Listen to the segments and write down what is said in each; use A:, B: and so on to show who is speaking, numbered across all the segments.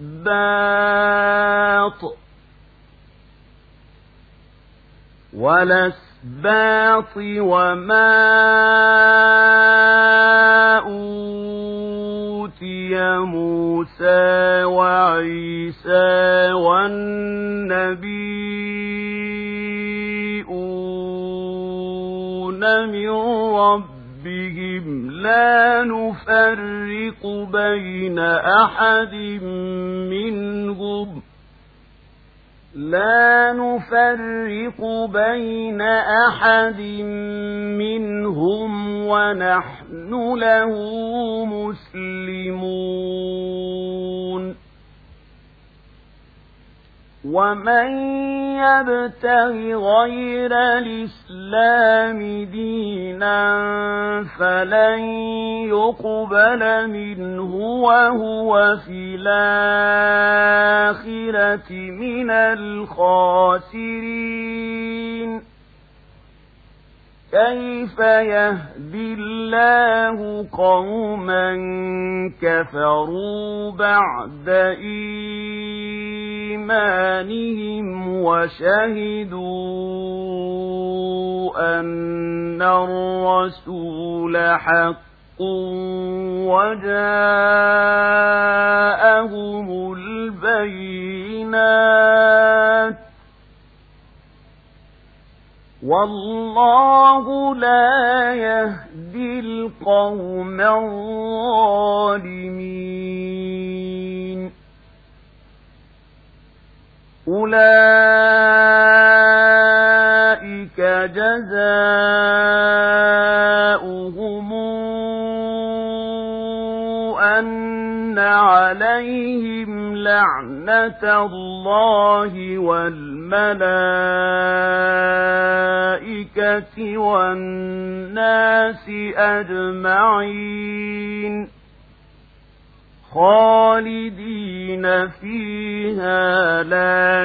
A: والأسباط والأسباط وما أوتي موسى وعيسى والنبيون من ربهم لا نفرق بين أحد منهم. لا نفرق بين أحد منهم ونحن له مسلمون. ومن يبتغ غير الإسلام دينا فلن يقبل منه وهو في الآخرة من الخاسرين كيف يهدي الله قوما كفروا بعد إيمانهم وشهدوا أن الرسول حق وجاءهم البينات والله لا يهدي القوم الظالمين. أولئك جزاؤهم أن عليهم لعنة الله والملائكة والناس أجمعين. خالدين فيها لا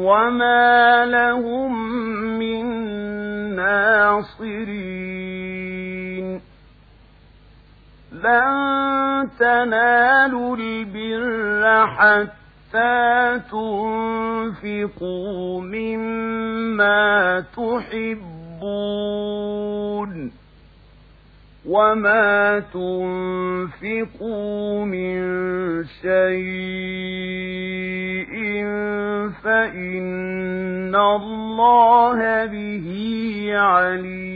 A: وما لهم من ناصرين لن تنالوا البر حتى تنفقوا مما تحبون وما تنفقوا من شيء فإن الله به عليم